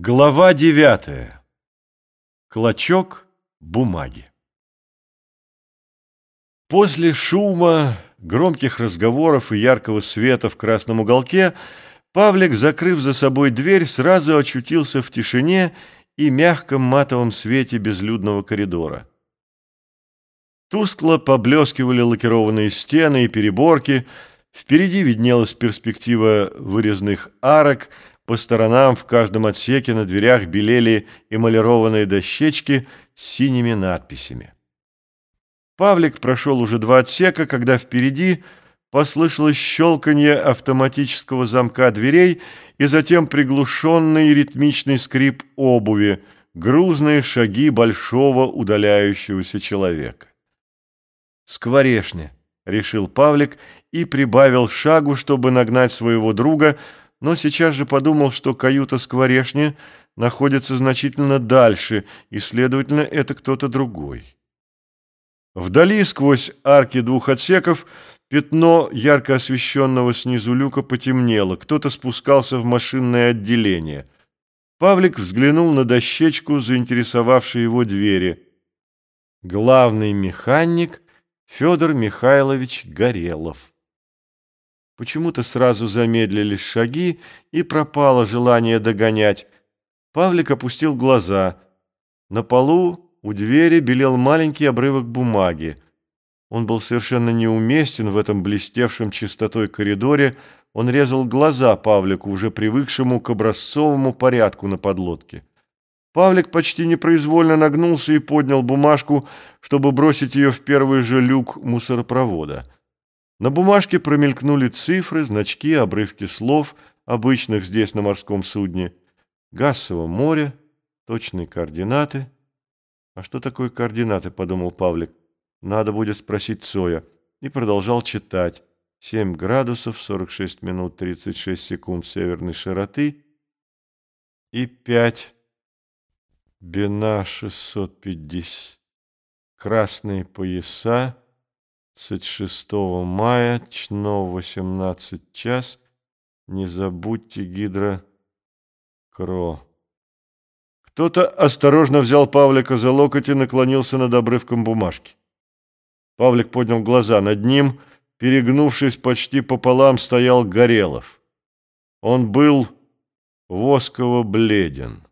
Глава девятая. Клочок бумаги. После шума, громких разговоров и яркого света в красном уголке Павлик, закрыв за собой дверь, сразу очутился в тишине и мягком матовом свете безлюдного коридора. Тускло поблескивали лакированные стены и переборки, впереди виднелась перспектива вырезных арок – по сторонам в каждом отсеке на дверях белели эмалированные дощечки с синими надписями. Павлик прошел уже два отсека, когда впереди послышалось щелканье автоматического замка дверей и затем приглушенный ритмичный скрип обуви, грузные шаги большого удаляющегося человека. «Скворешня», — решил Павлик и прибавил шагу, чтобы нагнать своего друга, но сейчас же подумал, что каюта скворешни находится значительно дальше, и, следовательно, это кто-то другой. Вдали, сквозь арки двух отсеков, пятно ярко освещенного снизу люка потемнело, кто-то спускался в машинное отделение. Павлик взглянул на дощечку, заинтересовавшей его двери. Главный механик Федор Михайлович Горелов. Почему-то сразу замедлились шаги, и пропало желание догонять. Павлик опустил глаза. На полу у двери белел маленький обрывок бумаги. Он был совершенно неуместен в этом блестевшем чистотой коридоре. Он резал глаза Павлику, уже привыкшему к образцовому порядку на подлодке. Павлик почти непроизвольно нагнулся и поднял бумажку, чтобы бросить ее в первый же люк мусоропровода. На бумажке промелькнули цифры, значки, обрывки слов, обычных здесь на морском судне. Гассово море, точные координаты. А что такое координаты, подумал Павлик. Надо будет спросить Цоя. И продолжал читать. 7 градусов, 46 минут, 36 секунд северной широты и 5 бина 650. Красные пояса. 26 мая, чно 18 час. Не забудьте гидро Кро. Кто-то осторожно взял Павлика за локоть и наклонился над обрывком бумажки. Павлик поднял глаза. Над ним, перегнувшись почти пополам, стоял Горелов. Он был восково бледен.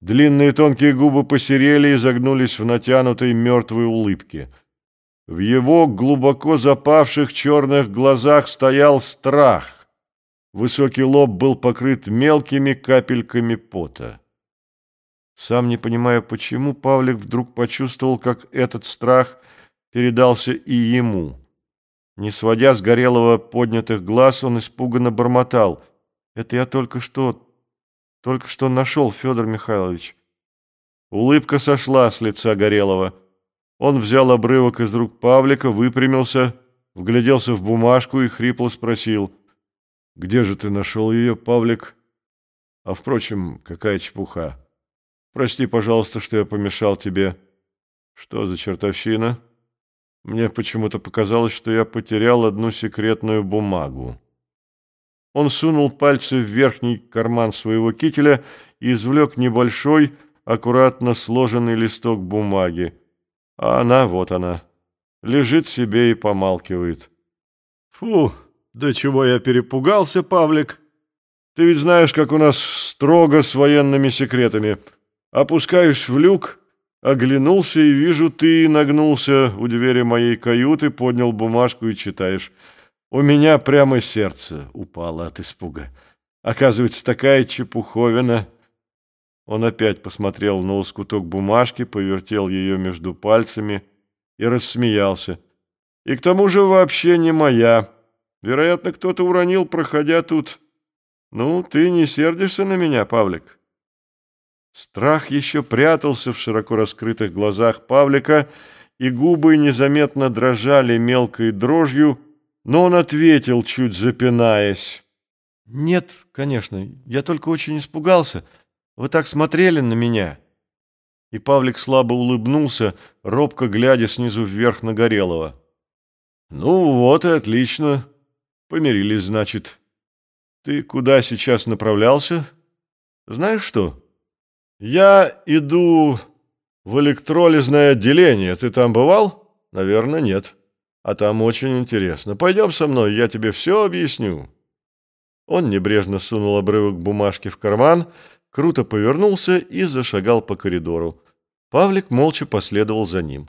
Длинные тонкие губы посерели и загнулись в натянутой мертвой улыбке – в его глубоко запавших черных глазах стоял страх. Высокий лоб был покрыт мелкими капельками пота. Сам не понимая почему, Павлик вдруг почувствовал, как этот страх передался и ему. Не сводя с Горелого поднятых глаз, он испуганно бормотал. «Это я только что... только что нашел, Федор Михайлович». Улыбка сошла с лица Горелого. Он взял обрывок из рук Павлика, выпрямился, вгляделся в бумажку и хрипло спросил. «Где же ты нашел ее, Павлик?» «А, впрочем, какая чепуха. Прости, пожалуйста, что я помешал тебе. Что за чертовщина?» Мне почему-то показалось, что я потерял одну секретную бумагу. Он сунул пальцы в верхний карман своего кителя и извлек небольшой, аккуратно сложенный листок бумаги. А она, вот она, лежит себе и помалкивает. Фу, до чего я перепугался, Павлик. Ты ведь знаешь, как у нас строго с военными секретами. Опускаюсь в люк, оглянулся и вижу, ты нагнулся у двери моей каюты, поднял бумажку и читаешь. У меня прямо сердце упало от испуга. Оказывается, такая чепуховина — он опять посмотрел на лоскуток бумажки, повертел ее между пальцами и рассмеялся. «И к тому же вообще не моя. Вероятно, кто-то уронил, проходя тут. Ну, ты не сердишься на меня, Павлик?» Страх еще прятался в широко раскрытых глазах Павлика, и губы незаметно дрожали мелкой дрожью, но он ответил, чуть запинаясь. «Нет, конечно, я только очень испугался». Вы так смотрели на меня!» И Павлик слабо улыбнулся, робко глядя снизу вверх на Горелого. «Ну вот и отлично. Помирились, значит. Ты куда сейчас направлялся?» Знаешь что? Я иду в электролизное отделение. Ты там бывал? Наверное, нет. А там очень интересно. Пойдем со мной, я тебе все объясню. Он небрежно сунул обрывок бумажки в карман, круто повернулся и зашагал по коридору. Павлик молча последовал за ним.